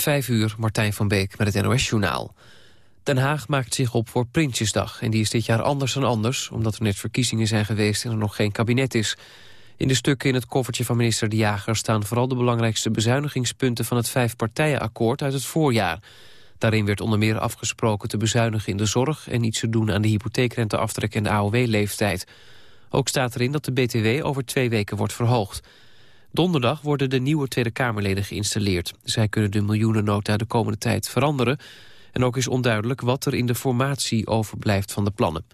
Vijf uur, Martijn van Beek met het NOS-journaal. Den Haag maakt zich op voor Prinsjesdag. En die is dit jaar anders dan anders, omdat er net verkiezingen zijn geweest... en er nog geen kabinet is. In de stukken in het koffertje van minister De Jager... staan vooral de belangrijkste bezuinigingspunten... van het vijfpartijenakkoord uit het voorjaar. Daarin werd onder meer afgesproken te bezuinigen in de zorg... en iets te doen aan de hypotheekrenteaftrek en de AOW-leeftijd. Ook staat erin dat de BTW over twee weken wordt verhoogd. Donderdag worden de nieuwe Tweede Kamerleden geïnstalleerd. Zij kunnen de miljoenennota de komende tijd veranderen... en ook is onduidelijk wat er in de formatie overblijft van de plannen.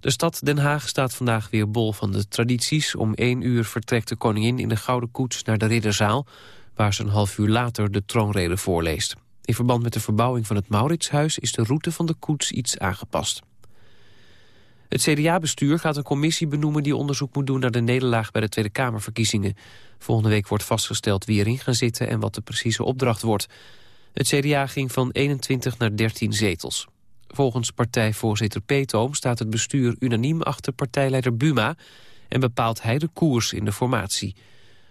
De stad Den Haag staat vandaag weer bol van de tradities. Om één uur vertrekt de koningin in de Gouden Koets naar de Ridderzaal... waar ze een half uur later de troonrede voorleest. In verband met de verbouwing van het Mauritshuis... is de route van de koets iets aangepast. Het CDA-bestuur gaat een commissie benoemen die onderzoek moet doen naar de nederlaag bij de Tweede Kamerverkiezingen. Volgende week wordt vastgesteld wie erin gaan zitten en wat de precieze opdracht wordt. Het CDA ging van 21 naar 13 zetels. Volgens partijvoorzitter Peetoom staat het bestuur unaniem achter partijleider Buma... en bepaalt hij de koers in de formatie.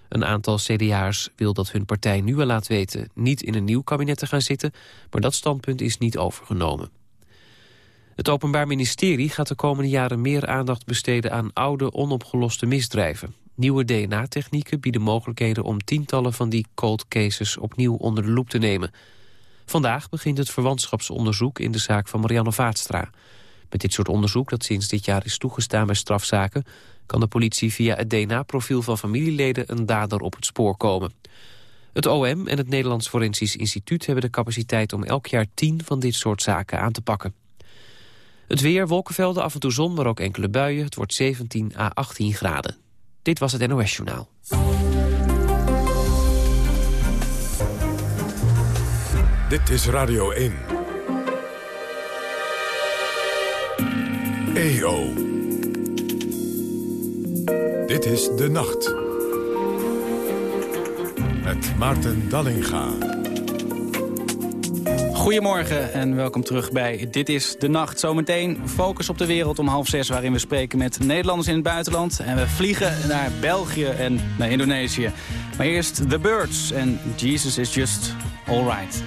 Een aantal CDA'ers wil dat hun partij nu al laat weten... niet in een nieuw kabinet te gaan zitten, maar dat standpunt is niet overgenomen. Het Openbaar Ministerie gaat de komende jaren meer aandacht besteden aan oude, onopgeloste misdrijven. Nieuwe DNA-technieken bieden mogelijkheden om tientallen van die cold cases opnieuw onder de loep te nemen. Vandaag begint het verwantschapsonderzoek in de zaak van Marianne Vaatstra. Met dit soort onderzoek, dat sinds dit jaar is toegestaan bij strafzaken... kan de politie via het DNA-profiel van familieleden een dader op het spoor komen. Het OM en het Nederlands Forensisch Instituut hebben de capaciteit om elk jaar tien van dit soort zaken aan te pakken. Het weer, wolkenvelden, af en toe zon, maar ook enkele buien. Het wordt 17 à 18 graden. Dit was het NOS Journaal. Dit is Radio 1. EO. Dit is De Nacht. Met Maarten Dallinga. Goedemorgen en welkom terug bij Dit is de Nacht. Zometeen focus op de wereld om half zes... waarin we spreken met Nederlanders in het buitenland. En we vliegen naar België en naar Indonesië. Maar eerst The Birds en Jesus is just alright.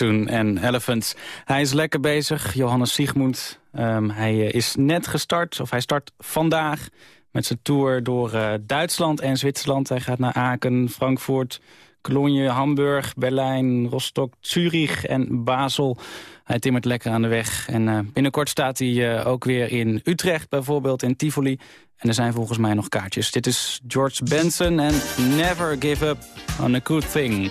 En Elephants. Hij is lekker bezig, Johannes Siegmund. Ehm, hij eh, is net gestart, of hij start vandaag met zijn tour door eh, Duitsland en Zwitserland. Hij gaat naar Aken, Frankfurt, Cologne, Hamburg, Berlijn, Rostock, Zurich en Basel. Hij timmert lekker aan de weg. En eh, binnenkort staat hij ook weer in Utrecht, bijvoorbeeld in Tivoli. En er zijn volgens mij nog kaartjes. Dit is George Benson en Never Give Up on a Good Thing.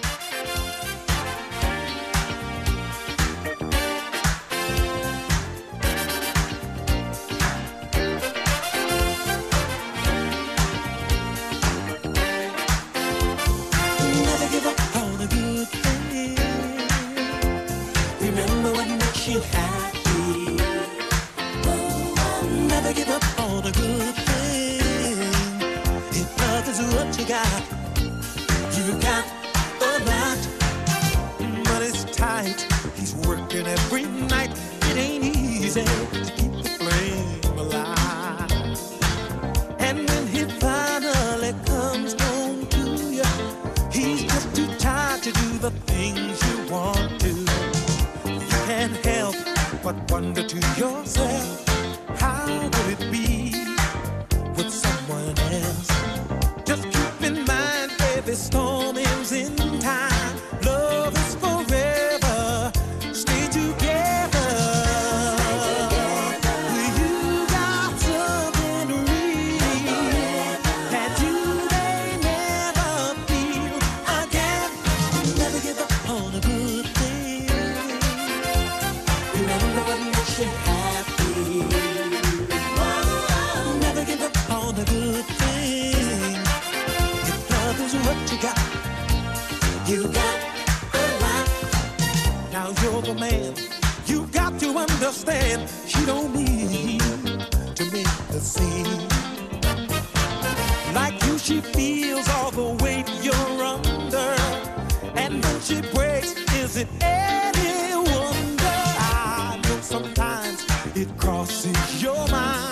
jealousy. Like you, she feels all the weight you're under. And when she breaks, is it any wonder? I know sometimes it crosses your mind.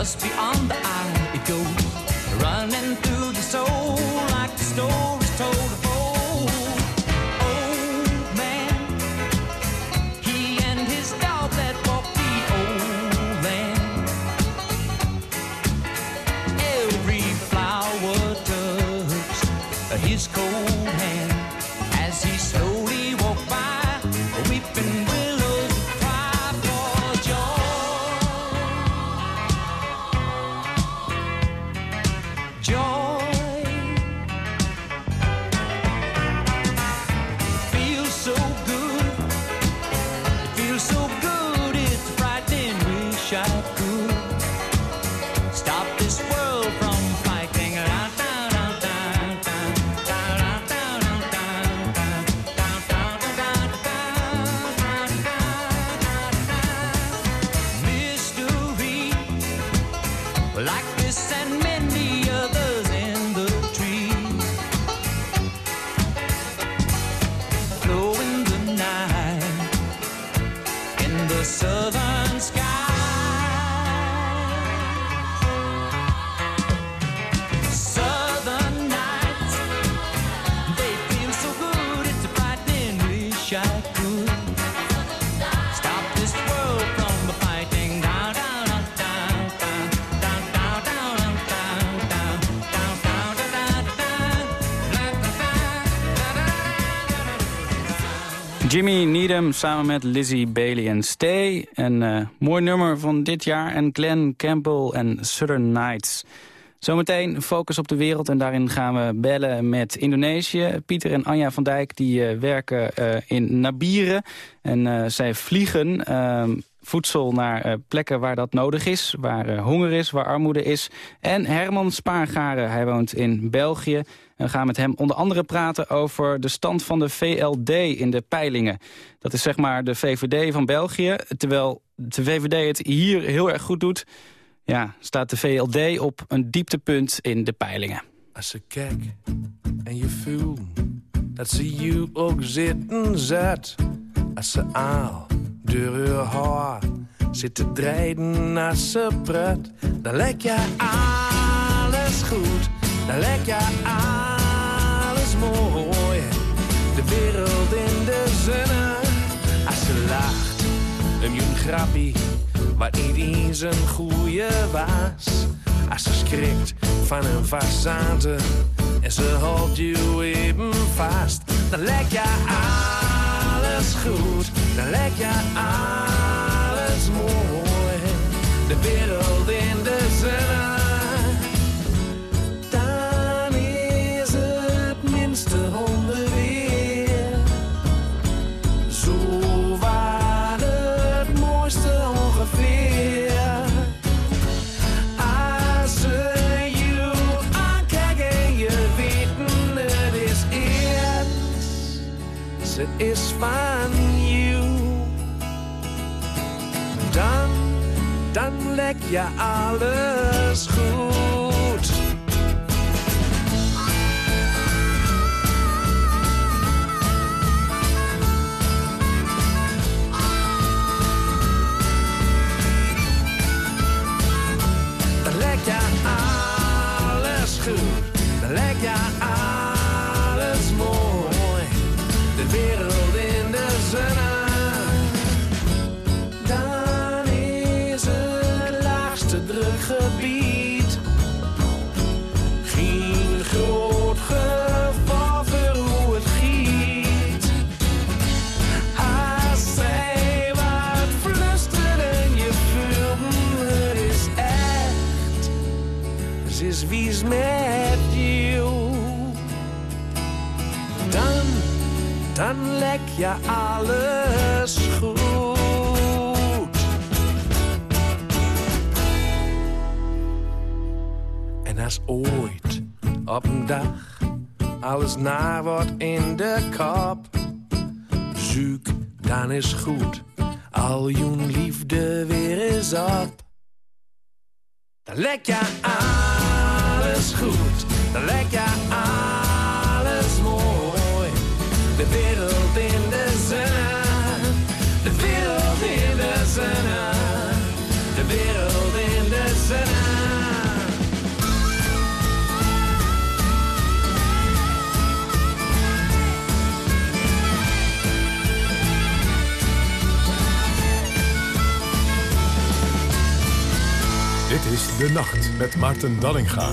Just beyond the eye. It goes Samen met Lizzie Bailey en Stay. Een eh, mooi nummer van dit jaar. En Glenn Campbell en Southern Nights. Zometeen focus op de wereld en daarin gaan we bellen met Indonesië. Pieter en Anja van Dijk die eh, werken eh, in Nabieren. En zij vliegen ehm, voedsel naar eh, plekken waar dat nodig is. Waar eh, honger is, waar armoede is. En Herman Spaargaren, hij woont in België. En we gaan met hem onder andere praten over de stand van de VLD in de peilingen. Dat is zeg maar de VVD van België. Terwijl de VVD het hier heel erg goed doet... Ja, staat de VLD op een dieptepunt in de peilingen. Als ze kijk en je voelt dat ze je ook zitten zet. Als ze aal door haar zit te draaien als ze pret. Dan lijkt je alles goed, dan lijkt je alles mooi. De wereld in de zonne, als ze lacht, een jong grappie, wat niet eens een goeie was. Als ze schrikt van een façade en ze houdt je even vast, dan lijkt je alles goed, dan lijkt je alles mooi. De wereld in de zonne. Dan is het minste honderd weer. Zo waar het mooiste ongeveer. Als ze je aankijken, je weten het is eerst. Ze is van dan lek je alles goed. is al jouw liefde weer is op. Dan lek je aan. De Nacht met Maarten Dallinga.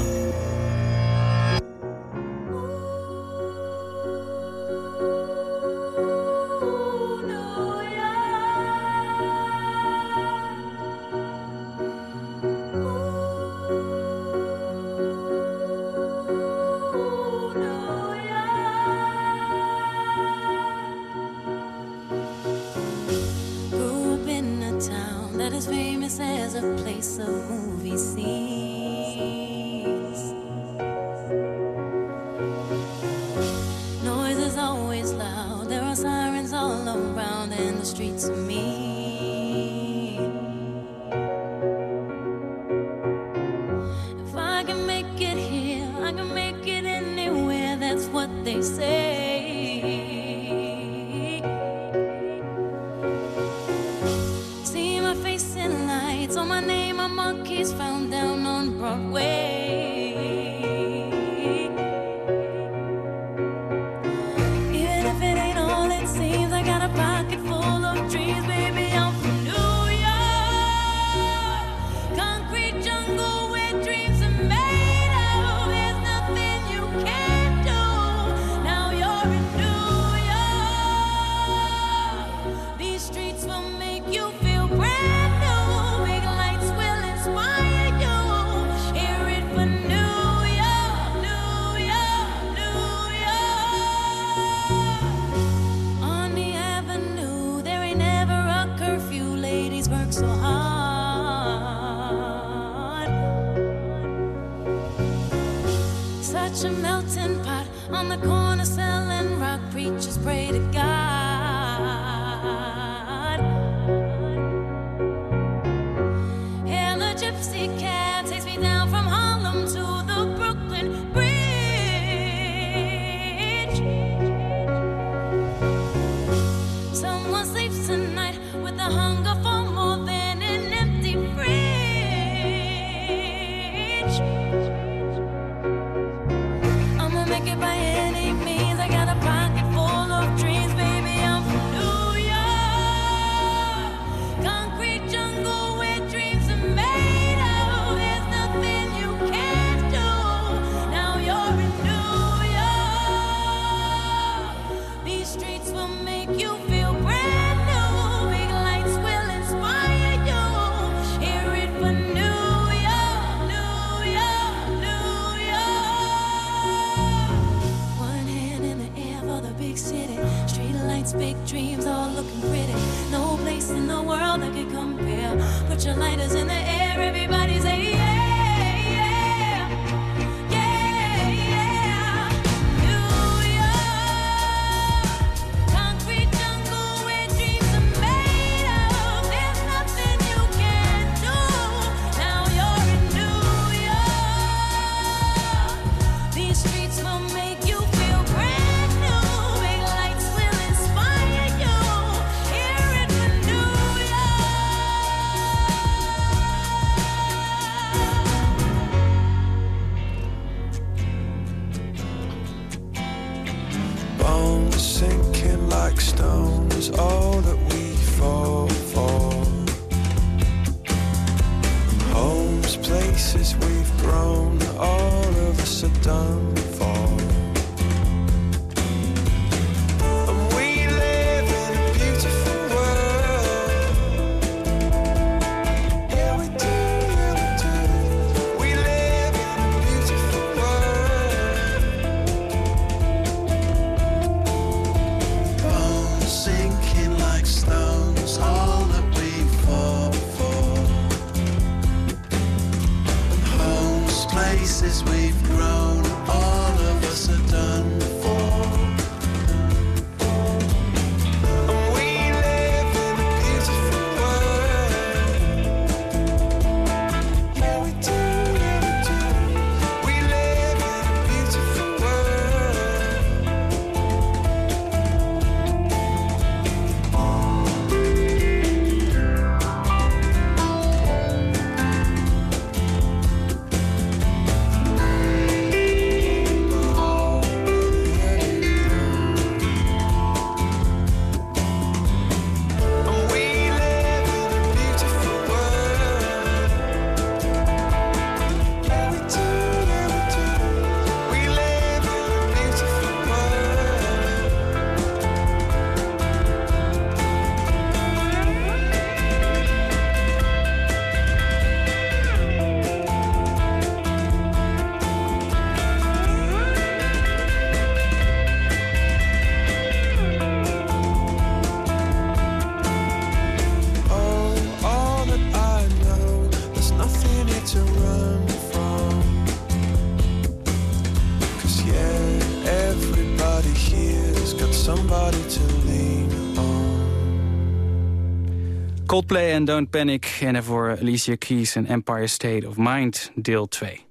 En Don't Panic. En daarvoor Alicia Keys en Empire State of Mind, deel 2.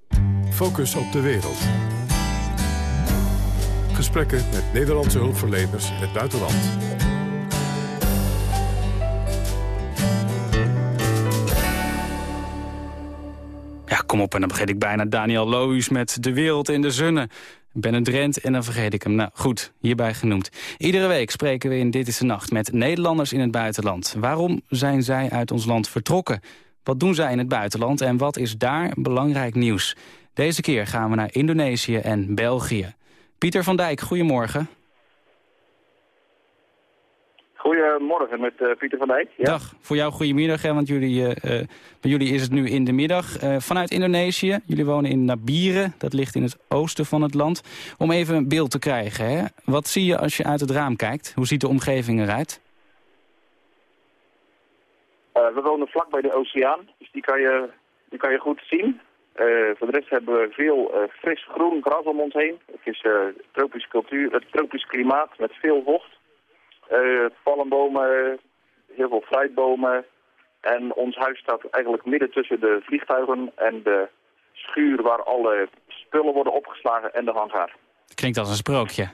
Focus op de wereld. Gesprekken met Nederlandse hulpverleners in het buitenland. Ja, kom op, en dan vergeet ik bijna Daniel Lohuis met De Wereld in de Zonne. Ben Drent en dan vergeet ik hem. Nou, goed, hierbij genoemd. Iedere week spreken we in Dit is de Nacht met Nederlanders in het buitenland. Waarom zijn zij uit ons land vertrokken? Wat doen zij in het buitenland en wat is daar belangrijk nieuws? Deze keer gaan we naar Indonesië en België. Pieter van Dijk, goedemorgen. Goedemorgen met eh, Pieter van Dijk. Ja. Dag, voor jou goedemiddag, hè, want jullie, eh, eh, bij jullie is het nu in de middag. Vanuit Indonesië, jullie wonen in Nabire, dat ligt in het oosten van het land. Om even een beeld te krijgen, hè. wat zie je als je uit het raam kijkt? Hoe ziet de omgeving eruit? We wonen vlak bij de oceaan, dus die kan je, die kan je goed zien. Voor de rest hebben we veel fris groen gras om ons heen. Het is eh tropisch cultuur, het tropisch klimaat met veel vocht. Eh, palmbomen, heel veel fruitbomen. En ons huis staat eigenlijk midden tussen de vliegtuigen en de schuur waar alle spullen worden opgeslagen en de hangaar. Klinkt als een sprookje.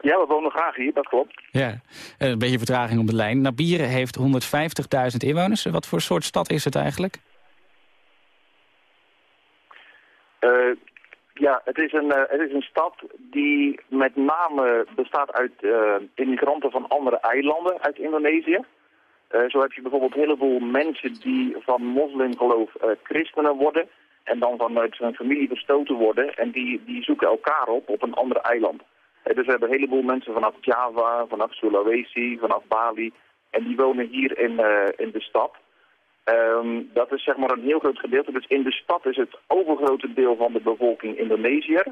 Ja, we wonen graag hier, dat klopt. Ja, Eh, een beetje vertraging op de lijn. Nabire heeft 150.000 inwoners. Wat voor soort stad is het eigenlijk? Eh, ja, het is, een, eh, het is een stad die met name bestaat uit eh, immigranten van andere eilanden uit Indonesië. Eh, zo heb je bijvoorbeeld een heleboel mensen die van moslimgeloof christenen worden en dan vanuit hun familie verstoten worden en die, die zoeken elkaar op op een ander eiland. Dus we hebben een heleboel mensen vanaf Java, vanaf Sulawesi, vanaf Bali en die wonen hier in, in de stad. Ehm, dat is zeg maar een heel groot gedeelte. Dus in de stad is het overgrote deel van de bevolking Indonesiër.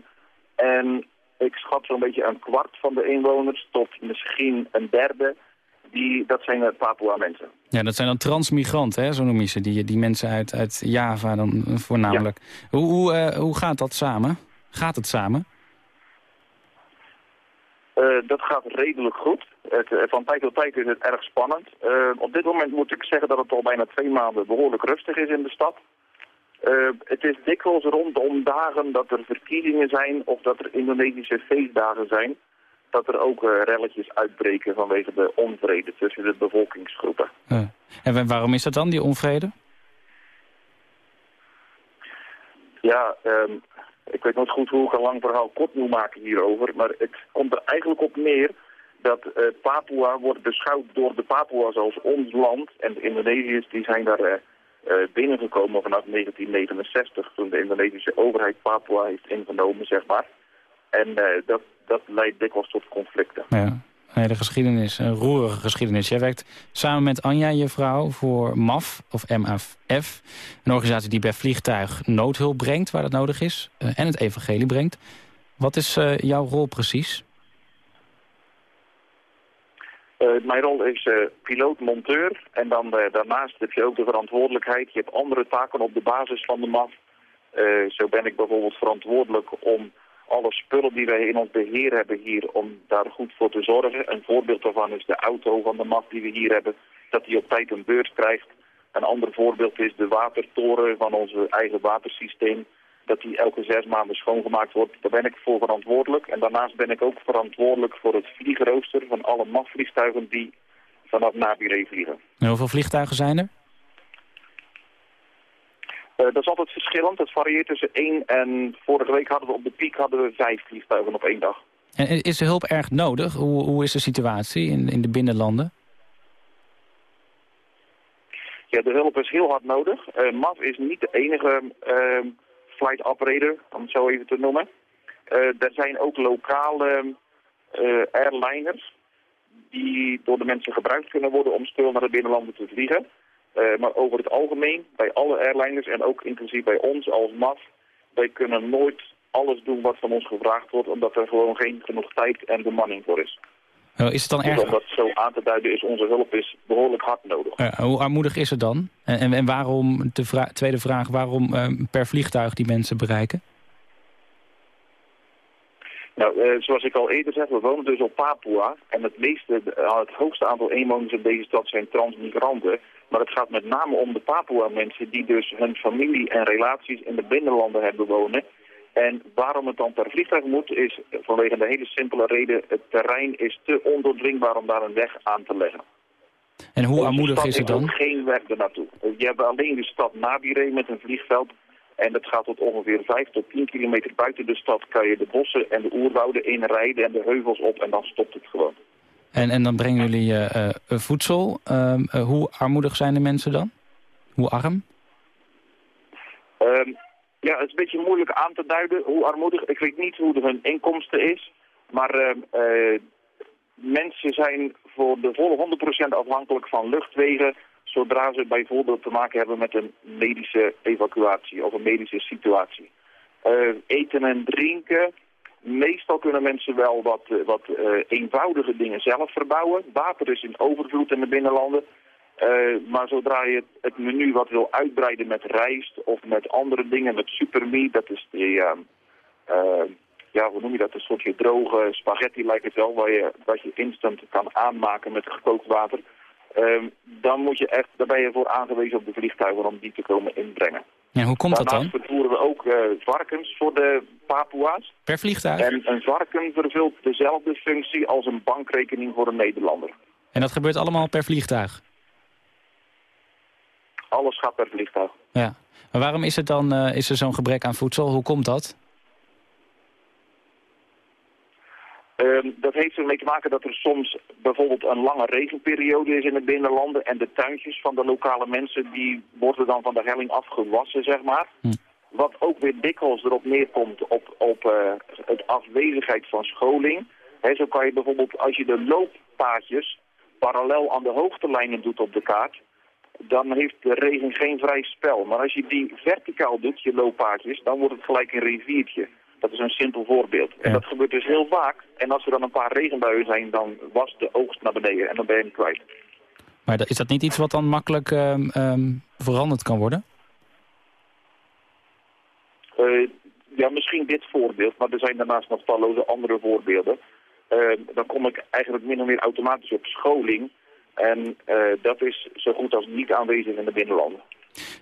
En ik schat zo'n beetje een kwart van de inwoners tot misschien een derde. Die, dat zijn eh, Papua mensen. Ja, dat zijn dan transmigranten, hè, zo noem je ze. Die, die mensen uit, uit Java dan eh, voornamelijk. Hoe, hoe, eh, hoe gaat dat samen? Gaat het samen? Eh, dat gaat redelijk goed. Het, eh, van tijd tot tijd is het erg spannend. Eh, op dit moment moet ik zeggen dat het al bijna twee maanden behoorlijk rustig is in de stad. Het is dikwijls rondom dagen dat er verkiezingen zijn of dat er Indonesische feestdagen zijn. Dat er ook relletjes uitbreken vanwege de onvrede tussen de bevolkingsgroepen. En wa- waarom is dat dan, die onvrede? Ja, ehm, ik weet nooit goed hoe ik een lang verhaal kort moet maken hierover. Maar het komt er eigenlijk op neer dat eh, Papua wordt beschouwd door de Papua's als ons land. En de Indonesiërs die zijn daar eh, eh, binnengekomen vanaf 1969, toen de Indonesische overheid Papua heeft ingenomen, zeg maar. En dat, dat leidt dikwijls tot conflicten. Ja, hele geschiedenis, een roerige geschiedenis. Jij werkt samen met Anja, je vrouw, voor MAF, of MAF, een organisatie die bij vliegtuig noodhulp brengt, waar dat nodig is, eh, en het evangelie brengt. Wat is eh, jouw rol precies? Eh, mijn rol is eh, piloot-monteur en dan daarnaast heb je ook de verantwoordelijkheid. Je hebt andere taken op de basis van de MAF. Zo ben ik bijvoorbeeld verantwoordelijk om alle spullen die wij in ons beheer hebben hier, om daar goed voor te zorgen. Een voorbeeld daarvan is de auto van de MAF die we hier hebben, dat die op tijd een beurt krijgt. Een ander voorbeeld is de watertoren van ons eigen watersysteem dat die elke zes maanden schoongemaakt wordt. Daar ben ik voor verantwoordelijk. En daarnaast ben ik ook verantwoordelijk voor het vliegrooster van alle MAF-vliegtuigen die vanaf Nabire vliegen. En hoeveel vliegtuigen zijn er? Eh, dat is altijd verschillend. Het varieert tussen één en vorige week hadden we op de piek hadden we vijf vliegtuigen op één dag. En is de hulp erg nodig? Hoe, hoe is de situatie in, in de binnenlanden? Ja, de hulp is heel hard nodig. Eh, MAF is niet de enige eh, flight operator, om het zo even te noemen. Eh, er zijn ook lokale airliners die door de mensen gebruikt kunnen worden om spul naar de binnenlanden te vliegen. Eh, maar over het algemeen, bij alle airliners en ook inclusief bij ons als MAF, wij kunnen nooit alles doen wat van ons gevraagd wordt, omdat er gewoon geen genoeg tijd en bemanning voor is. Oh, Is het dan Dus erg... om dat zo aan te duiden is onze hulp is behoorlijk hard nodig. Hoe armoedig is het dan? En, en, en waarom, de vra- tweede vraag, waarom eh, per vliegtuig die mensen bereiken? Nou, eh, zoals ik al eerder zei, we wonen dus op Papua. En het, meeste, eh, het hoogste aantal inwoners in deze stad zijn transmigranten. Maar het gaat met name om de Papua-mensen die dus hun familie en relaties in de binnenlanden hebben wonen. En waarom het dan per vliegtuig moet, is vanwege de hele simpele reden... het terrein is te ondoordringbaar om daar een weg aan te leggen. En hoe armoedig is het dan? ook geen weg ernaartoe. Je hebt alleen de stad Nabire met een vliegveld. En dat gaat tot ongeveer 5 tot 10 kilometer buiten de stad. Kan je de bossen en de oerwouden inrijden en de heuvels op en dan stopt het gewoon. En, en dan brengen jullie eh, voedsel. Ehm, eh, hoe armoedig zijn de mensen dan? Hoe arm? Ehm, ja, het is een beetje moeilijk aan te duiden hoe armoedig. Ik weet niet hoe de hun inkomsten is. Maar ehm, eh, mensen zijn voor de volle 100% afhankelijk van luchtwegen... zodra ze bijvoorbeeld te maken hebben met een medische evacuatie of een medische situatie. Eh, eten en drinken. Meestal kunnen mensen wel wat, eh, wat eh, eenvoudige dingen zelf verbouwen. Water is in overvloed in de binnenlanden. Maar zodra je het, menu wat wil uitbreiden met rijst of met andere dingen, met supermie, dat is die, ehm, eh, ja, hoe noem je dat, een soortje droge spaghetti lijkt het wel, waar je, wat je instant kan aanmaken met gekookt water. Ehm, dan moet je echt, daar ben je voor aangewezen op de vliegtuigen om die te komen inbrengen. Ja, hoe komt dat dan? vervoeren we ook eh, varkens voor de Papua's. Per vliegtuig? En een varken vervult dezelfde functie als een bankrekening voor een Nederlander. En dat gebeurt allemaal per vliegtuig? Alles gaat per vliegtuig. Ja. Maar waarom is, het dan, eh, is er zo'n gebrek aan voedsel? Hoe komt dat? Ehm, dat heeft ermee te maken dat er soms bijvoorbeeld een lange regenperiode is in de binnenlanden. En de tuintjes van de lokale mensen die worden dan van de helling afgewassen, zeg maar. Hm. Wat ook weer dikwijls erop neerkomt op, op eh, het afwezigheid van scholing. Hè, zo kan je bijvoorbeeld, als je de looppaadjes parallel aan de hoogtelijnen doet op de kaart, dan heeft de regen geen vrij spel. Maar als je die verticaal doet, je looppaadjes, dan wordt het gelijk een riviertje. Dat is een simpel voorbeeld. En Ja. dat gebeurt dus heel vaak. En als er dan een paar regenbuien zijn, dan was de oogst naar beneden en dan ben je hem kwijt. Maar is dat niet iets wat dan makkelijk ehm, ehm, veranderd kan worden? Eh, ja, misschien dit voorbeeld, maar er zijn daarnaast nog talloze andere voorbeelden. Eh, dan kom ik eigenlijk min of meer automatisch op scholing. En eh, dat is zo goed als niet aanwezig in de binnenlanden.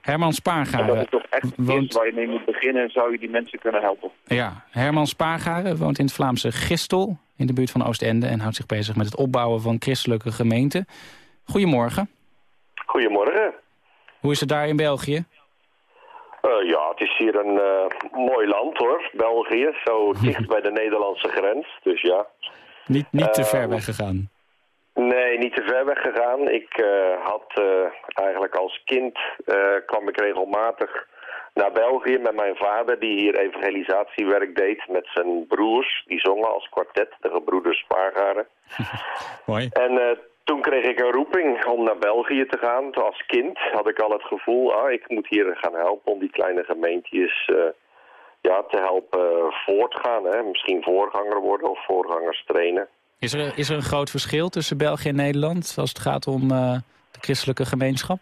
Herman En dat Spaargaren is toch echt woont- waar je mee moet beginnen, zou je die mensen kunnen helpen. Ja, Herman Spaargaren woont in het Vlaamse Gistel, in de buurt van Oostende... en houdt zich bezig met het opbouwen van christelijke gemeenten. Goedemorgen. Goedemorgen. Hoe is het daar in België? Eh, ja, het is hier een eh, mooi land hoor, België. Zo dicht bij de Nederlandse grens. Dus ja, Niet, niet te ver Ehm, weggegaan. Nee, niet te ver weggegaan. Ik eh, had eh, eigenlijk als kind eh, kwam ik regelmatig naar België met mijn vader, die hier evangelisatiewerk deed met zijn broers. Die zongen als kwartet, de gebroeders Spaargaren. Mooi. En toen kreeg ik een roeping om naar België te gaan. Als kind had ik al het gevoel, ah, ik moet hier gaan helpen om die kleine gemeentjes ja, te helpen voortgaan. Hè? Misschien voorganger worden of voorgangers trainen. Is er, is er een groot verschil tussen België en Nederland als het gaat om eh, de christelijke gemeenschap?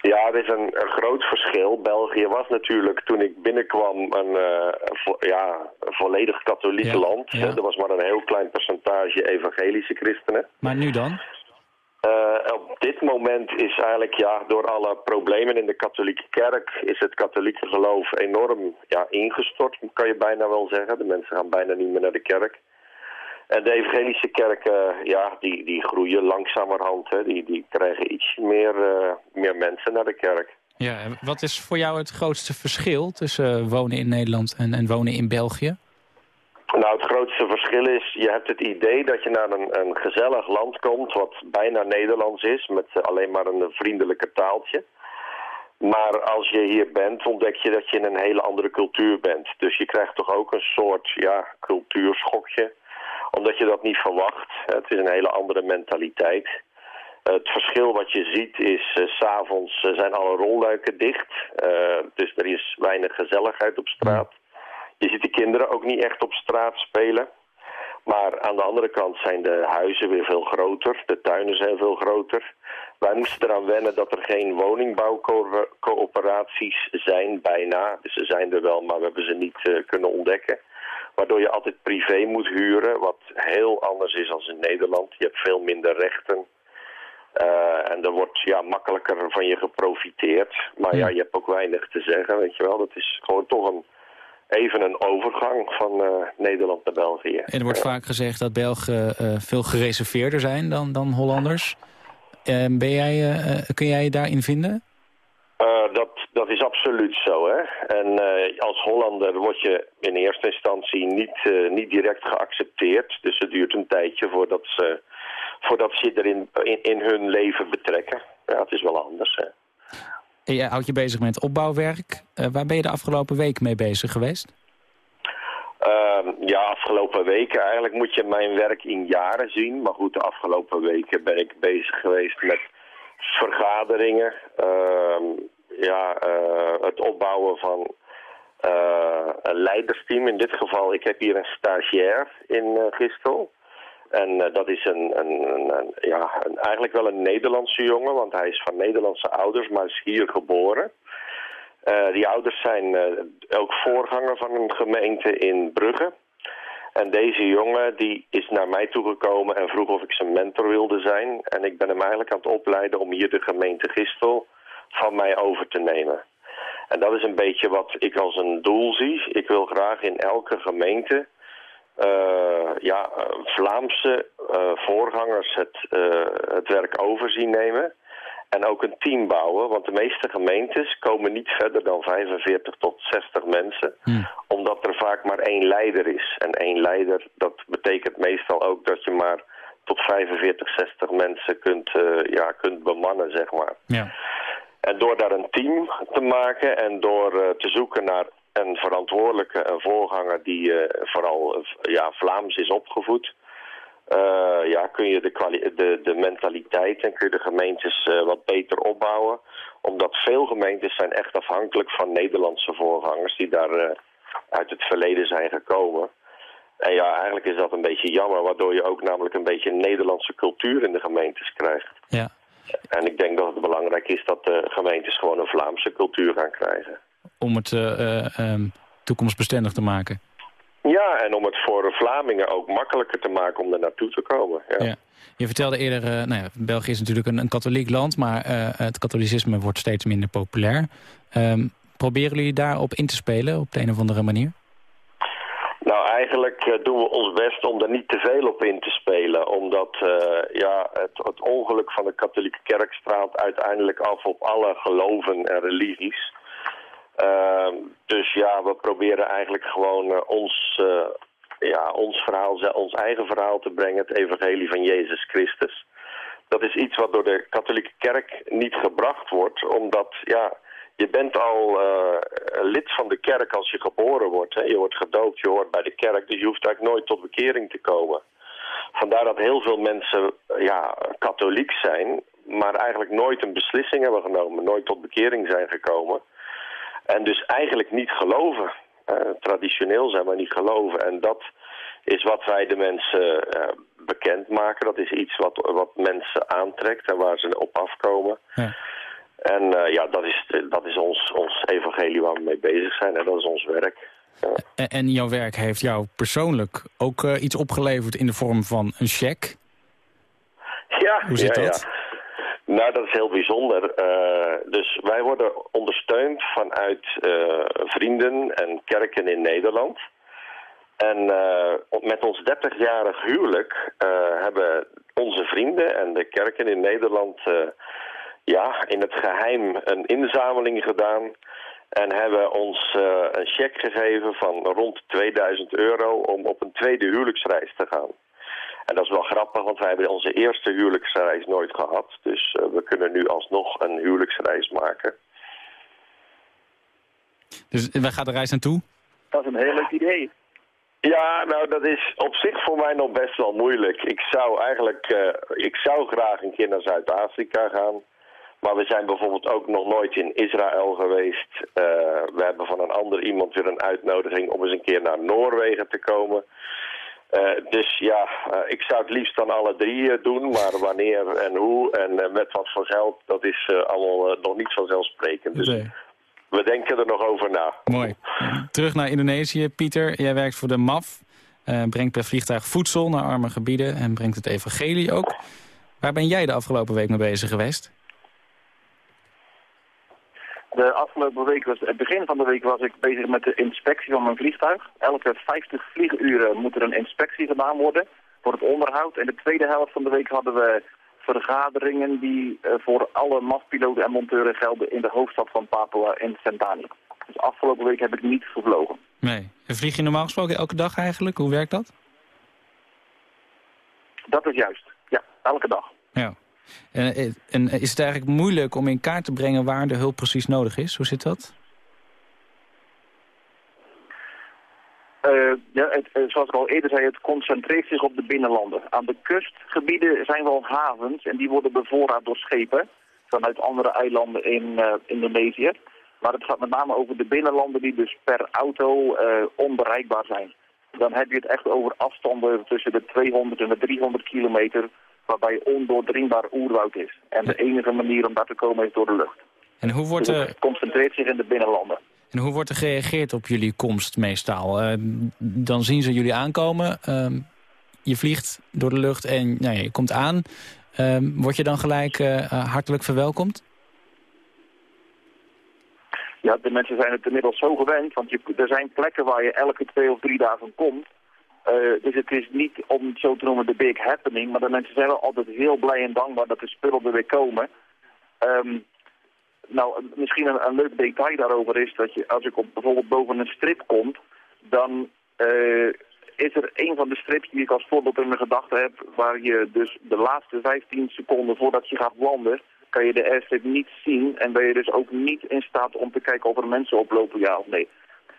Ja, er is een, een groot verschil. België was natuurlijk toen ik binnenkwam een, eh, vo- ja, een volledig katholiek Ja, land. ja. Er was maar een heel klein percentage evangelische christenen. Maar nu dan? Eh, op dit moment is eigenlijk ja, door alle problemen in de katholieke kerk is het katholieke geloof enorm ja, ingestort, kan je bijna wel zeggen. De mensen gaan bijna niet meer naar de kerk. En de evangelische kerken, ja, die, die groeien langzamerhand. Hè. Die, die krijgen iets meer, eh, meer mensen naar de kerk. Ja, en wat is voor jou het grootste verschil tussen eh, wonen in Nederland en, en wonen in België? Nou, het grootste verschil is, je hebt het idee dat je naar een, een gezellig land komt... wat bijna Nederlands is, met eh, alleen maar een vriendelijke taaltje. Maar als je hier bent, ontdek je dat je in een hele andere cultuur bent. Dus je krijgt toch ook een soort ja, cultuurschokje, omdat je dat niet verwacht. Het is een hele andere mentaliteit. Het verschil wat je ziet is, s s'avonds zijn alle rolluiken dicht. Eh, dus er is weinig gezelligheid op straat. Je ziet de kinderen ook niet echt op straat spelen. Maar aan de andere kant zijn de huizen weer veel groter. De tuinen zijn veel groter. Wij moesten eraan wennen dat er geen woningbouwcoöperaties zijn, bijna. Dus ze zijn er wel, maar we hebben ze niet eh, kunnen ontdekken. Waardoor je altijd privé moet huren, wat heel anders is dan in Nederland. Je hebt veel minder rechten. Eh, en er wordt ja, makkelijker van je geprofiteerd. Maar ja, je hebt ook weinig te zeggen, weet je wel. Dat is gewoon toch een, even een overgang van eh, Nederland naar België. En er wordt vaak gezegd dat Belgen eh, veel gereserveerder zijn dan, dan Hollanders. Eh, ben jij, kun jij je daarin vinden? Dat, dat is absoluut zo. Hè? En eh, als Hollander word je in eerste instantie niet, eh, niet direct geaccepteerd. Dus het duurt een tijdje voordat ze, voordat ze je erin in, in hun leven betrekken. Ja, het is wel anders. Hè? En Jij houdt je bezig met opbouwwerk. Eh, waar ben je de afgelopen week mee bezig geweest? Ehm, ja, afgelopen weken eigenlijk moet je mijn werk in jaren zien. Maar goed, de afgelopen weken ben ik bezig geweest met vergaderingen. Ja, eh, het opbouwen van eh, een leidersteam. In dit geval, ik heb hier een stagiair in eh Gistel. En dat is een, een, een, ja, een, eigenlijk wel een Nederlandse jongen, want hij is van Nederlandse ouders, maar is hier geboren. Die ouders zijn ook voorganger van een gemeente in Brugge. En deze jongen die is naar mij toegekomen en vroeg of ik zijn mentor wilde zijn. En ik ben hem eigenlijk aan het opleiden om hier de gemeente Gistel van mij over te nemen. En dat is een beetje wat ik als een doel zie. Ik wil graag in elke gemeente eh, ja, eh, Vlaamse eh, voorgangers het, het werk over zien nemen. En ook een team bouwen, want de meeste gemeentes komen niet verder dan 45 tot 60 mensen. Omdat er vaak maar één leider is. En één leider, dat betekent meestal ook dat je maar tot 45, 60 mensen kunt, ja, kunt bemannen, zeg maar. Ja. En door daar een team te maken en door eh, te zoeken naar een verantwoordelijke, een voorganger die eh, vooral eh, ja, Vlaams is opgevoed, ja, kun je de, de, de mentaliteit en kun je de gemeentes wat beter opbouwen. Omdat veel gemeentes zijn echt afhankelijk van Nederlandse voorgangers die daar uit het verleden zijn gekomen. En ja, eigenlijk is dat een beetje jammer, waardoor je ook namelijk een beetje een Nederlandse cultuur in de gemeentes krijgt. Ja. En ik denk dat het belangrijk is dat de gemeentes gewoon een Vlaamse cultuur gaan krijgen. Om het eh, eh, ehm, toekomstbestendig te maken. Ja, en om het voor Vlamingen ook makkelijker te maken om er naartoe te komen. Ja. Ja. Je vertelde eerder, eh, nou ja, België is natuurlijk een, een katholiek land... maar het katholicisme wordt steeds minder populair. Ehm, proberen jullie daarop in te spelen op de een of andere manier? Eigenlijk eh, doen we ons best om er niet te veel op in te spelen. Omdat eh, ja, het, het ongeluk van de katholieke kerk straalt uiteindelijk af op alle geloven en religies. Ehm, dus ja, we proberen eigenlijk gewoon eh, ons, ja, ons verhaal, ons eigen verhaal te brengen, het evangelie van Jezus Christus. Dat is iets wat door de katholieke kerk niet gebracht wordt, omdat ja, je bent al eh, lid van de kerk als je geboren wordt. Hè? Je wordt gedoopt, je hoort bij de kerk, dus je hoeft eigenlijk nooit tot bekering te komen. Vandaar dat heel veel mensen eh, ja, katholiek zijn, maar eigenlijk nooit een beslissing hebben genomen, nooit tot bekering zijn gekomen. En dus eigenlijk niet geloven. Traditioneel zijn, maar niet geloven. En dat is wat wij de mensen eh, bekendmaken. Dat is iets wat, wat mensen aantrekt en waar ze op afkomen. Ja. En eh, ja, dat is, dat is ons, ons evangelie waar we mee bezig zijn en dat is ons werk. Ja. En, en jouw werk heeft jou persoonlijk ook eh, iets opgeleverd in de vorm van een cheque. Ja, Hoe zit ja, dat? ja. Nou, dat is heel bijzonder. Eh, dus wij worden ondersteund vanuit vrienden en kerken in Nederland. En met ons 30-jarig huwelijk hebben onze vrienden en de kerken in Nederland ja, in het geheim een inzameling gedaan. En hebben ons eh, een cheque gegeven van rond 2000 euro om op een tweede huwelijksreis te gaan. En dat is wel grappig, want wij hebben onze eerste huwelijksreis nooit gehad. Dus eh, we kunnen nu alsnog een huwelijksreis maken. Dus waar gaat de reis naartoe? Dat is een heel leuk idee. Ja, nou dat is op zich voor mij nog best wel moeilijk. Ik zou eigenlijk, eh, ik zou graag een keer naar Zuid-Afrika gaan. Maar we zijn bijvoorbeeld ook nog nooit in Israël geweest. Eh, we hebben van een ander iemand weer een uitnodiging om eens een keer naar Noorwegen te komen. Eh, dus ja, eh, ik zou het liefst dan alle drie doen, maar wanneer en hoe en met wat voor geld, dat is allemaal nog niet vanzelfsprekend. Dus Nee. we denken er nog over na. Mooi. Terug naar Indonesië. Pieter, jij werkt voor de MAF. brengt per vliegtuig voedsel naar arme gebieden en brengt het evangelie ook. Waar ben jij de afgelopen week mee bezig geweest? De afgelopen week was, het begin van de week was ik bezig met de inspectie van mijn vliegtuig. Elke 50 vlieguren moet er een inspectie gedaan worden voor het onderhoud. En de tweede helft van de week hadden we vergaderingen die eh, voor alle MAF-piloten en monteuren gelden in de hoofdstad van Papua in Sentani. Dus afgelopen week heb ik niet gevlogen. Nee. En vlieg je normaal gesproken elke dag eigenlijk? Hoe werkt dat? Dat is juist. Ja, elke dag. Ja. En, eh, en is het eigenlijk moeilijk om in kaart te brengen waar de hulp precies nodig is? Hoe zit dat? Eh, ja, het, eh, zoals ik al eerder zei, het concentreert zich op de binnenlanden. Aan de kustgebieden zijn wel havens en die worden bevoorraad door schepen vanuit andere eilanden in eh, Indonesië. Maar het gaat met name over de binnenlanden die dus per auto onbereikbaar zijn. Dan heb je het echt over afstanden tussen de 200 en de 300 kilometer waarbij ondoordringbaar oerwoud is. En de enige manier om daar te komen is door de lucht. En hoe wordt, Dus er, het concentreert zich in de binnenlanden. en hoe wordt er gereageerd op jullie komst meestal? Eh, dan zien ze jullie aankomen. ehm, je vliegt door de lucht en nou ja, je komt aan. Ehm, word je dan gelijk eh, eh, hartelijk verwelkomd? Ja, de mensen zijn het inmiddels zo gewend, want je, er zijn plekken waar je elke twee of drie dagen komt. Eh, dus het is niet, om het zo te noemen, de big happening, maar de mensen zijn wel altijd heel blij en dankbaar dat de spullen er weer komen. Ehm, nou, misschien een, leuk detail daarover is dat je, als ik op, bijvoorbeeld boven een strip komt, dan eh, is er een van de strips die ik als voorbeeld in mijn gedachten heb, waar je dus de laatste 15 seconden voordat je gaat landen, kan je de airstrip niet zien en ben je dus ook niet in staat om te kijken of er mensen oplopen, ja of nee.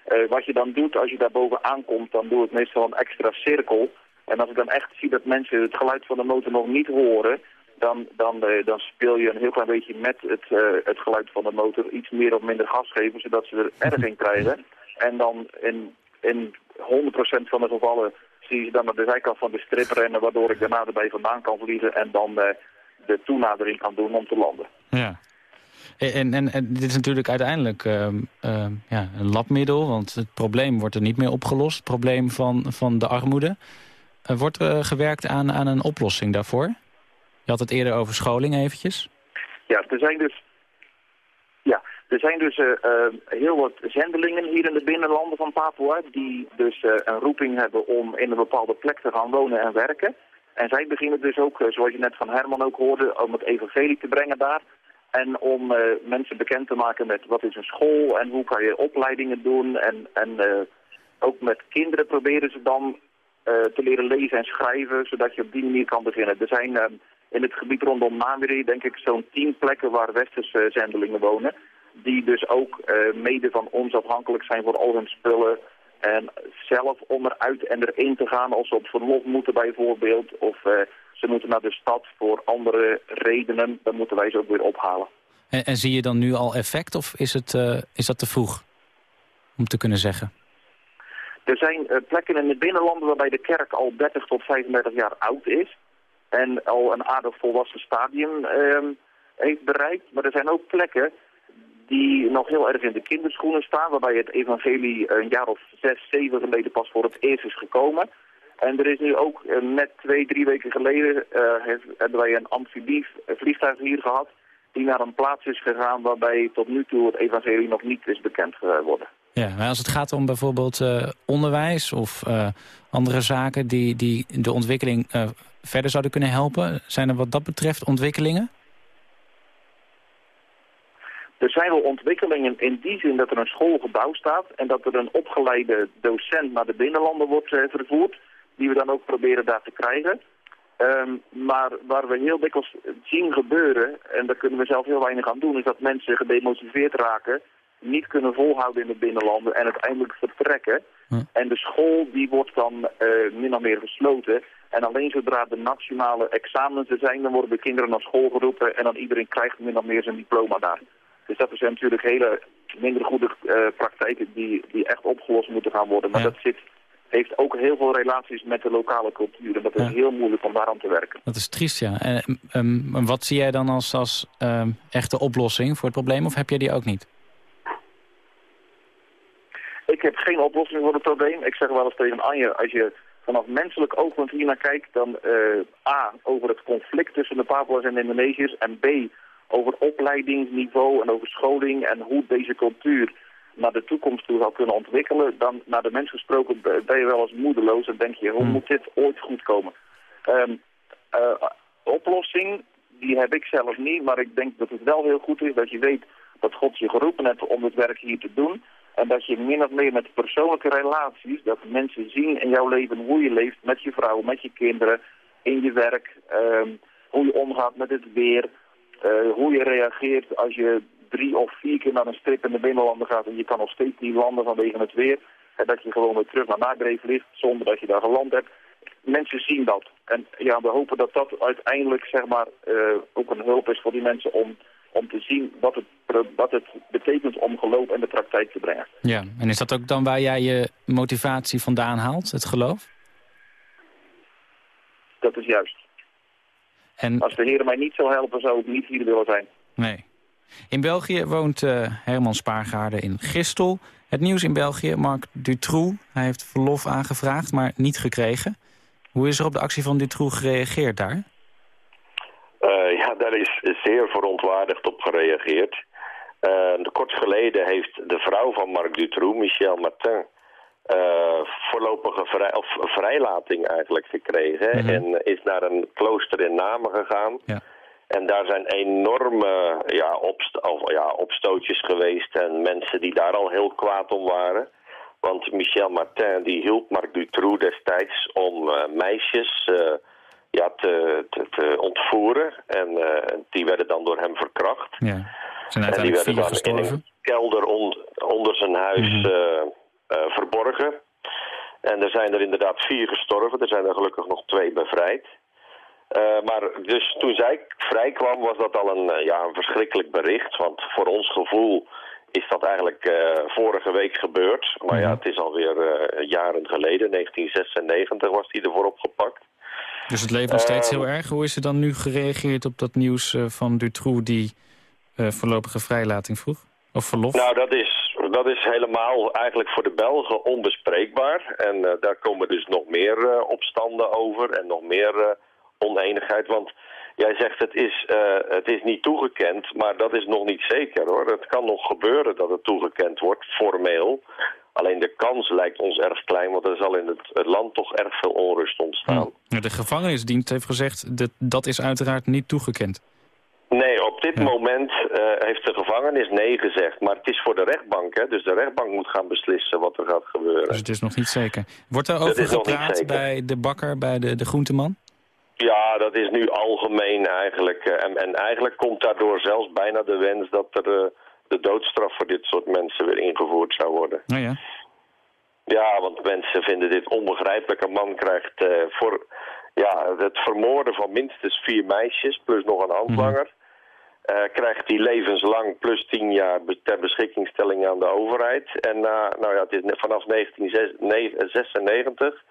Eh, wat je dan doet als je daar boven aankomt, dan doe ik meestal een extra cirkel. En als ik dan echt zie dat mensen het geluid van de motor nog niet horen, dan, dan, eh, dan speel je een heel klein beetje met het, eh, het geluid van de motor iets meer of minder gas geven, zodat ze er erg in krijgen. En dan in, in 100% van de gevallen zie je dan naar de zijkant van de strip rennen, waardoor ik daarna erbij vandaan kan vliegen en dan de toenadering kan doen om te landen. Ja. En, en, dit is natuurlijk uiteindelijk ehm, ehm, ja, een labmiddel, want het probleem wordt er niet meer opgelost. Het probleem van, van de armoede. Wordt er gewerkt aan, aan een oplossing daarvoor? Je had het eerder over scholing eventjes. Ja, er zijn dus, ja, er zijn dus eh, eh, heel wat zendelingen hier in de binnenlanden van Papua... die dus eh, een roeping hebben om in een bepaalde plek te gaan wonen en werken. En zij beginnen dus ook, eh, zoals je net van Herman ook hoorde... om het evangelie te brengen daar. En om eh, mensen bekend te maken met wat is een school en hoe kan je opleidingen doen. En, en eh, ook met kinderen proberen ze dan eh, te leren lezen en schrijven, zodat je op die manier kan beginnen. Er zijn in het gebied rondom Namiri, denk ik, zo'n tien plekken waar westerse zendelingen wonen. Die dus ook mede van ons afhankelijk zijn voor al hun spullen. En zelf om eruit en erin te gaan als ze op verlof moeten bijvoorbeeld. Of ze moeten naar de stad voor andere redenen. Dan moeten wij ze ook weer ophalen. En, en zie je dan nu al effect of is, het, eh, is dat te vroeg om te kunnen zeggen? Er zijn eh, plekken in het binnenland waarbij de kerk al 30 tot 35 jaar oud is. En al een aardig volwassen stadium ehm, heeft bereikt. Maar er zijn ook plekken die nog heel erg in de kinderschoenen staan. Waarbij het evangelie een jaar of zes, zeven geleden pas voor het eerst is gekomen. En er is nu ook eh, net twee, drie weken geleden eh, heeft- hebben wij een amfibief vliegtuig hier gehad. Die naar een plaats is gegaan waarbij tot nu toe het evangelie nog niet is bekend geworden. Ja, maar als het gaat om bijvoorbeeld eh, onderwijs of andere zaken die, die de ontwikkeling verder zouden kunnen helpen, zijn er wat dat betreft ontwikkelingen? Er zijn wel ontwikkelingen in die zin dat er een schoolgebouw staat en dat er een opgeleide docent naar de binnenlanden wordt vervoerd, die we dan ook proberen daar te krijgen. Ehm, maar waar we heel dikwijls zien gebeuren, en daar kunnen we zelf heel weinig aan doen, is dat mensen gedemotiveerd raken, niet kunnen volhouden in de binnenlanden en uiteindelijk vertrekken. En de school die wordt dan eh, min of meer gesloten. En alleen zodra de nationale examens er zijn, dan worden de kinderen naar school geroepen en dan iedereen krijgt min of meer zijn diploma daar. Dus dat zijn natuurlijk hele minder goede eh, praktijken die, die echt opgelost moeten gaan worden. Maar dat zit, heeft ook heel veel relaties met de lokale cultuur. En dat is Ja. heel moeilijk om daar aan te werken. Dat is triest, ja. En, ehm, wat zie jij dan als, als ehm, echte oplossing voor het probleem of heb jij die ook niet? Ik heb geen oplossing voor het probleem. Ik zeg wel eens tegen Anje, als je vanaf menselijk oogpunt hier naar kijkt, dan eh, A, over het conflict tussen de Papua's en de Indonesiërs en B, over opleidingsniveau en over scholing en hoe deze cultuur naar de toekomst toe zal kunnen ontwikkelen, dan naar de mens gesproken ben je wel eens moedeloos en denk je, hoe moet dit ooit goed komen? Ehm, eh, oplossing, die heb ik zelf niet, maar ik denk dat het wel heel goed is dat je weet dat God je geroepen heeft om het werk hier te doen. En dat je min of meer met persoonlijke relaties, dat mensen zien in jouw leven hoe je leeft met je vrouw, met je kinderen, in je werk, ehm, hoe je omgaat met het weer, eh, hoe je reageert als je drie of vier keer naar een strip in de binnenlanden gaat en je kan nog steeds niet landen vanwege het weer. En dat je gewoon weer terug naar Nagreef ligt zonder dat je daar geland hebt. Mensen zien dat. En ja, we hopen dat dat uiteindelijk zeg maar eh, ook een hulp is voor die mensen om, om te zien wat het, wat het betekent om geloof in de praktijk te brengen. Ja, en is dat ook dan waar jij je motivatie vandaan haalt, het geloof? Dat is juist. En, Als de Heer mij niet zou helpen, zou ik niet hier willen zijn. nee. In België woont eh, Herman Spaargaarde in Gistel. Het nieuws in België, Marc Dutroux. Hij heeft verlof aangevraagd, maar niet gekregen. Hoe is er op de actie van Dutroux gereageerd daar? Eh, ja, daar is zeer verontwaardigd op gereageerd. Eh, kort geleden heeft de vrouw van Marc Dutroux, Michel Martin, voorlopige vrij, of vrijlating eigenlijk gekregen. Mhm. En is naar een klooster in Namen gegaan. Ja. En daar zijn enorme ja, opst of, ja, opstootjes geweest en mensen die daar al heel kwaad om waren. Want Michel Martin die hielp Marc Dutroux destijds om eh, meisjes eh, ja, te, te, te ontvoeren. En eh, die werden dan door hem verkracht. Ja. Zijn En die werden vier dan in een kelder on- onder zijn huis eh, eh, verborgen. En er zijn er inderdaad vier gestorven. Er zijn er gelukkig nog twee bevrijd. Eh, maar dus toen zij vrij kwam was dat al een, eh, ja, een verschrikkelijk bericht. Want voor ons gevoel is dat eigenlijk eh, vorige week gebeurd. Maar ja, het is alweer eh jaren geleden. 1996 was hij ervoor opgepakt. Dus het leeft nog steeds heel erg. Hoe is er dan nu gereageerd op dat nieuws van Dutroux... die voorlopige vrijlating vroeg? Of verlof? Nou, dat is, dat is helemaal eigenlijk voor de Belgen onbespreekbaar. En daar komen dus nog meer opstanden over en nog meer oneenigheid. Want jij zegt het is, eh, het is niet toegekend, maar dat is nog niet zeker hoor. Het kan nog gebeuren dat het toegekend wordt, formeel. Alleen de kans lijkt ons erg klein, want er zal in het, land toch erg veel onrust ontstaan. De gevangenisdienst heeft gezegd dat dat is uiteraard niet toegekend. Nee, op dit moment eh, heeft de gevangenis nee gezegd. Maar het is voor de rechtbank, hè. Dus de rechtbank moet gaan beslissen wat er gaat gebeuren. Dus het is nog niet zeker. Wordt er over gepraat bij de bakker, bij de, de groenteman? Ja, dat is nu algemeen eigenlijk. eh, En, en eigenlijk komt daardoor zelfs bijna de wens dat er eh, de doodstraf voor dit soort mensen weer ingevoerd zou worden. Nou ja. Ja, want mensen vinden dit onbegrijpelijk. Een man krijgt eh, voor ja, het vermoorden van minstens vier meisjes, plus nog een handlanger, eh, krijgt hij levenslang plus tien jaar ter beschikkingstelling aan de overheid. En nou ja, het is vanaf 1996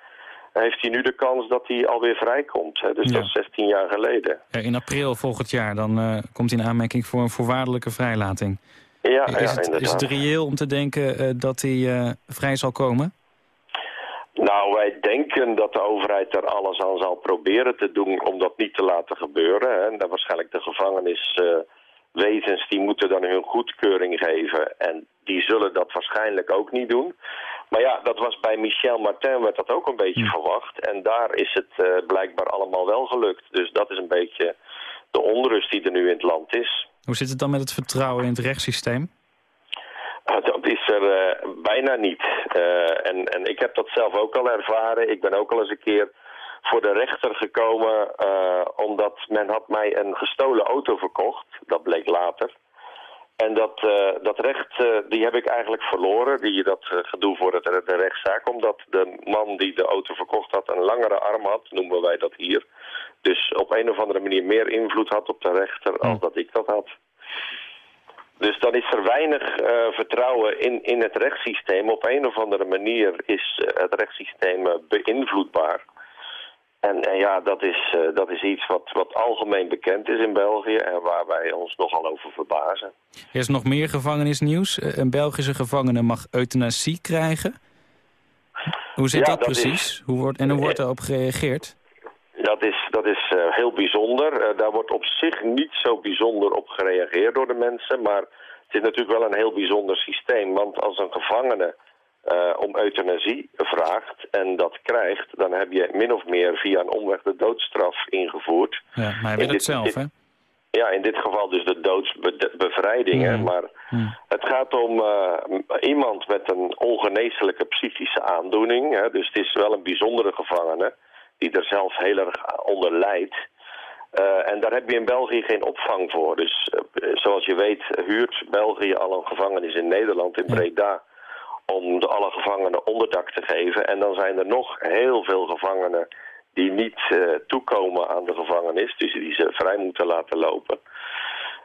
heeft hij nu de kans dat hij alweer vrijkomt. Dus Ja. dat is 16 jaar geleden. Ja, in april volgend jaar dan eh, komt hij in aanmerking voor een voorwaardelijke vrijlating. Ja, ja is, het, is het reëel om te denken eh, dat hij eh, vrij zal komen? Nou, wij denken dat de overheid er alles aan zal proberen te doen om dat niet te laten gebeuren. Hè. En dan waarschijnlijk de gevangeniswezens die moeten dan hun goedkeuring geven. En die zullen dat waarschijnlijk ook niet doen. Maar ja, dat was bij Michel Martin werd dat ook een beetje verwacht. En daar is het eh, blijkbaar allemaal wel gelukt. Dus dat is een beetje de onrust die er nu in het land is. Hoe zit het dan met het vertrouwen in het rechtssysteem? Uh, Dat is er eh, bijna niet. Eh, en, en ik heb dat zelf ook al ervaren. Ik ben ook al eens een keer voor de rechter gekomen... omdat men had mij een gestolen auto verkocht. Dat bleek later. En dat, eh, dat recht eh, die heb ik eigenlijk verloren. Die, dat eh, gedoe voor het, de rechtszaak. Omdat de man die de auto verkocht had een langere arm had. Noemen wij dat hier. Dus op een of andere manier meer invloed had op de rechter... als dat ik dat had. Dus dan is er weinig vertrouwen in, in het rechtssysteem. Op een of andere manier is het rechtssysteem beïnvloedbaar. En, en ja, dat is, eh, dat is iets wat, wat algemeen bekend is in België en waar wij ons nogal over verbazen. Er is nog meer gevangenisnieuws. Eh, Een Belgische gevangene mag euthanasie krijgen. Hoe zit Ja, dat, dat precies? is- Hoe wordt, en hoe wordt daarop gereageerd? Dat is, dat is eh, heel bijzonder. Eh, daar wordt op zich niet zo bijzonder op gereageerd door de mensen. Maar het is natuurlijk wel een heel bijzonder systeem. Want als een gevangene eh, om euthanasie vraagt en dat krijgt... dan heb je min of meer via een omweg de doodstraf ingevoerd. Ja, maar hij In wil het dit- zelf, hè? Ja, in dit geval dus de doodsbevrijdingen. Mm. Maar Mm. het gaat om eh, iemand met een ongeneeslijke psychische aandoening. Hè, dus het is wel een bijzondere gevangene die er zelf heel erg onder lijdt. Eh, en daar heb je in België geen opvang voor. Dus zoals je weet huurt België al een gevangenis in Nederland, in Breda... om de alle gevangenen onderdak te geven. En dan zijn er nog heel veel gevangenen die niet eh, toekomen aan de gevangenis. Dus die ze vrij moeten laten lopen.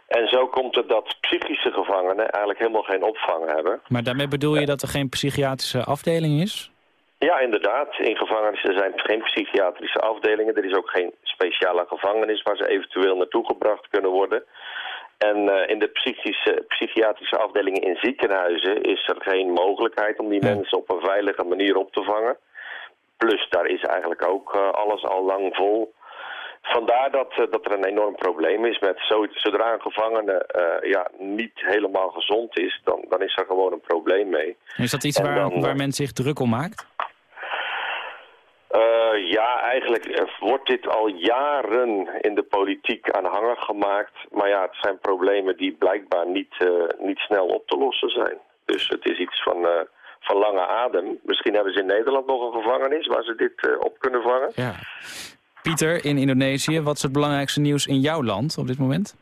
En zo komt het dat psychische gevangenen eigenlijk helemaal geen opvang hebben. Maar daarmee bedoel je dat er geen psychiatrische afdeling is? Ja, inderdaad. In gevangenissen zijn geen psychiatrische afdelingen. Er is ook geen speciale gevangenis waar ze eventueel naartoe gebracht kunnen worden. En eh, in de psychische, psychiatrische afdelingen in ziekenhuizen is er geen mogelijkheid om die mensen op een veilige manier op te vangen. Plus, daar is eigenlijk ook eh, alles al lang vol. Vandaar dat, eh, dat er een enorm probleem is met zo, zodra een gevangene ja, niet helemaal gezond is, dan, dan is er gewoon een probleem mee. Is dat iets En waar, dan, waar men zich druk om maakt? Ja, eigenlijk eh, wordt dit al jaren in de politiek aanhangig gemaakt. Maar ja, het zijn problemen die blijkbaar niet, eh, niet snel op te lossen zijn. Dus het is iets van, eh, van lange adem. Misschien hebben ze in Nederland nog een gevangenis waar ze dit op kunnen vangen. Ja. Pieter, in Indonesië, wat is het belangrijkste nieuws in jouw land op dit moment?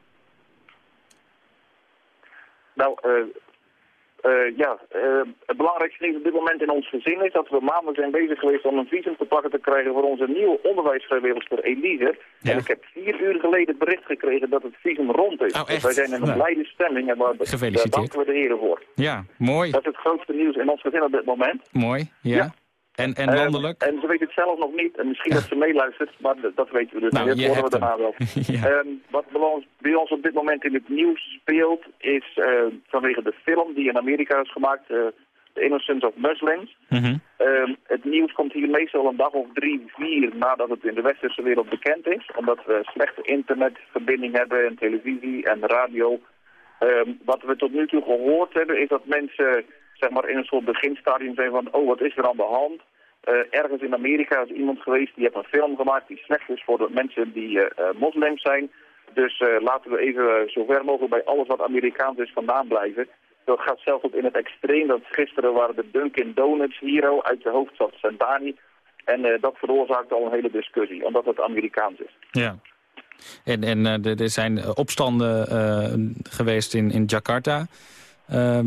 Nou, eh, ja, eh, het belangrijkste nieuws op dit moment in ons gezin is dat we maanden zijn bezig geweest om een visum te pakken te krijgen voor onze nieuwe onderwijsvrijwilligster Elise. En ik heb vier uur geleden bericht gekregen dat het visum rond is. Oh, dus wij zijn in een Nou. blijde stemming en daar danken we de heren voor. Ja, mooi. Dat is het grootste nieuws in ons gezin op dit moment. Mooi, ja. Ja. En, en Eh, landelijk? en ze weet het zelf nog niet. En misschien dat ze meeluistert, maar dat weten we dus Nou, niet. Dat horen we daarna wel. Ja. Ehm, wat bij ons, bij ons op dit moment in het nieuws speelt, is eh, vanwege de film die in Amerika is gemaakt, eh The Innocence of Muslims. Mhm. Ehm, het nieuws komt hier meestal een dag of drie, vier nadat het in de westerse wereld bekend is. Omdat we slechte internetverbinding hebben en televisie en radio. Ehm, wat we tot nu toe gehoord hebben is dat mensen zeg maar, in een soort beginstadium zijn van... oh, wat is er aan de hand? Eh, ergens in Amerika is iemand geweest die heeft een film gemaakt die slecht is voor de mensen die eh, eh, moslims zijn. Dus laten we even zo ver mogelijk bij alles wat Amerikaans is vandaan blijven. Dat gaat zelfs tot in het extreem. Dat gisteren waren de Dunkin' Donuts Hero uit de hoofdstad Santani. En dat veroorzaakt al een hele discussie, omdat het Amerikaans is. Ja. En, en er- zijn opstanden geweest in, in Jakarta. Ehm,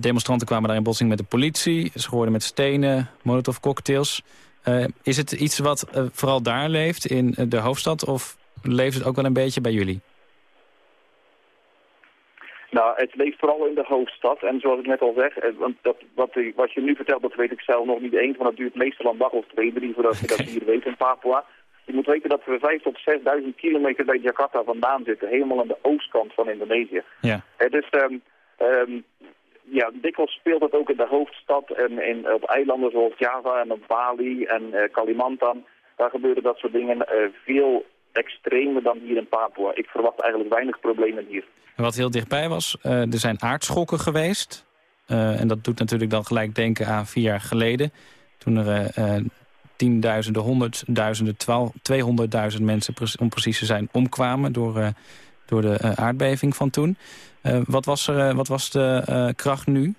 demonstranten kwamen daar in botsing met de politie. Ze gooiden met stenen, molotov cocktails. Eh, is het iets wat eh, vooral daar leeft, in eh, de hoofdstad? Of leeft het ook wel een beetje bij jullie? Nou, het leeft vooral in de hoofdstad. En zoals ik net al zeg, want dat, wat, wat je nu vertelt, dat weet ik zelf nog niet eens. Want dat duurt meestal een dag of twee, drie voordat je dat hier weet in Papua. Je moet weten dat we 5 tot 6.000 kilometer bij Jakarta vandaan zitten. Helemaal aan de oostkant van Indonesië. Ja. Eh, dus ehm, ehm, ja, dikwijls speelt het ook in de hoofdstad en in, op eilanden zoals Java en op Bali en eh, Kalimantan. Daar gebeuren dat soort dingen eh, veel extremer dan hier in Papua. Ik verwacht eigenlijk weinig problemen hier. Wat heel dichtbij was, eh, er zijn aardschokken geweest. En dat doet natuurlijk dan gelijk denken aan vier jaar geleden. Toen er tienduizenden, honderdduizenden, 200.000 mensen om precies te zijn omkwamen door, door de eh, aardbeving van toen. Eh, wat, was er, eh, wat was de kracht nu?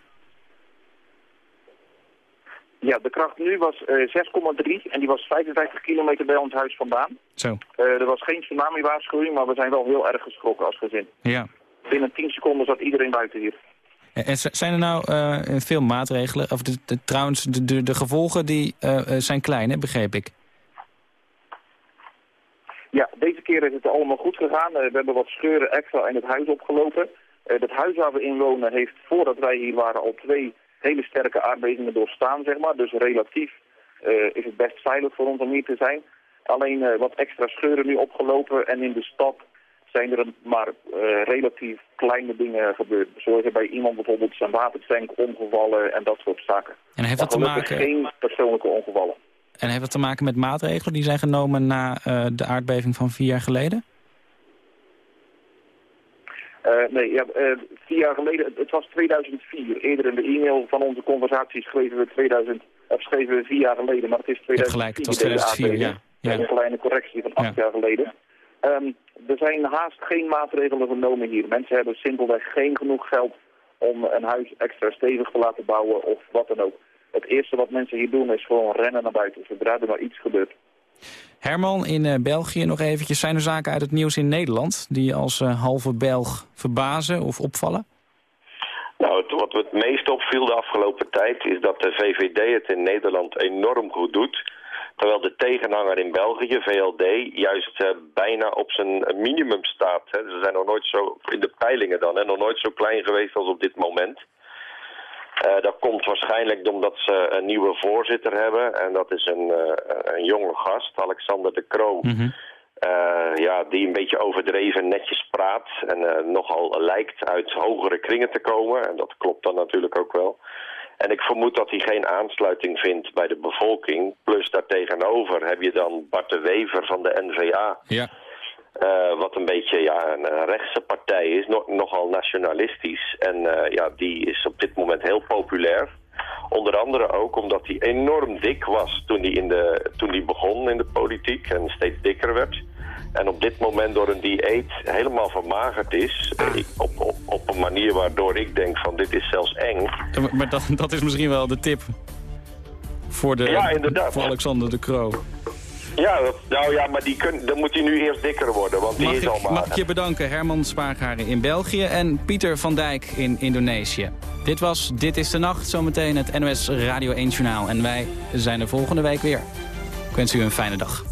Ja, de kracht nu was eh, 6,3 en die was 55 kilometer bij ons huis vandaan. Zo, er was geen tsunami-waarschuwing, maar we zijn wel heel erg geschrokken als gezin. ja. Binnen 10 seconden zat iedereen buiten hier. En zijn er nou veel maatregelen? Of de, de- trouwens, de, de, de gevolgen die, zijn klein, hè, begreep ik. Ja, deze keer is het allemaal goed gegaan. Eh, we hebben wat scheuren extra in het huis opgelopen. Eh, het huis waar we in wonen heeft, voordat wij hier waren, al twee hele sterke aardbevingen doorstaan, zeg maar. Dus relatief eh, is het best veilig voor ons om hier te zijn. Alleen wat extra scheuren nu opgelopen en in de stad zijn er maar relatief kleine dingen gebeurd. Zo is er bij iemand bijvoorbeeld zijn watertank omgevallen en dat soort zaken. En heeft dat te maken... geen persoonlijke ongevallen. En heeft dat te maken met maatregelen die zijn genomen na eh, de aardbeving van vier jaar geleden? Eh, nee, ja, eh, vier jaar geleden, het- het was 2004. Eerder in de e-mail van onze conversatie schreven we, 2000, of schreven we vier jaar geleden, maar het is 2004. Je hebt gelijk, het was deze 2004, aardbeving. ja. Ja. Een kleine correctie van acht jaar geleden. Ehm, er zijn haast geen maatregelen genomen hier. Mensen hebben simpelweg geen genoeg geld om een huis extra stevig te laten bouwen of wat dan ook. Het eerste wat mensen hier doen is gewoon rennen naar buiten, zodra er maar iets gebeurt. Herman, in eh, België nog eventjes. Zijn er zaken uit het nieuws in Nederland die je als eh, halve Belg verbazen of opvallen? Nou, het, wat me het meest opviel de afgelopen tijd is dat de VVD het in Nederland enorm goed doet. Terwijl de tegenhanger in België, VLD, juist eh, bijna op zijn minimum staat. Hè. Ze zijn nog nooit zo, in de peilingen dan, hè, nog nooit zo klein geweest als op dit moment. Eh, dat komt waarschijnlijk omdat ze een nieuwe voorzitter hebben. En dat is een, eh, een jonge gast, Alexander de Croo. Eh, ja, die een beetje overdreven netjes praat en nogal lijkt uit hogere kringen te komen. En dat klopt dan natuurlijk ook wel. En ik vermoed dat hij geen aansluiting vindt bij de bevolking. Plus daartegenover heb je dan Bart de Wever van de NVA. Ja. Eh, wat een beetje ja, een rechtse partij is, no- nogal nationalistisch. En eh, ja, die is op dit moment heel populair. Onder andere ook omdat hij enorm dik was toen hij, in de, toen hij begon in de politiek en steeds dikker werd. En op dit moment door een dieet helemaal vermagerd is. eh, op, op, op een manier waardoor ik denk van dit is zelfs eng. Maar- Maar dat, dat is misschien wel de tip voor, de, Ja, inderdaad. voor Alexander de Croo. Ja, dat- nou ja, maar die kun, dan moet hij nu eerst dikker worden, want die Mag is al ik, mager. mag ik je bedanken, Herman Spaargaren in België en Pieter van Dijk in Indonesië. Dit was Dit is de Nacht, zometeen het NOS Radio 1 Journaal. En wij zijn er volgende week weer. Ik wens u een fijne dag.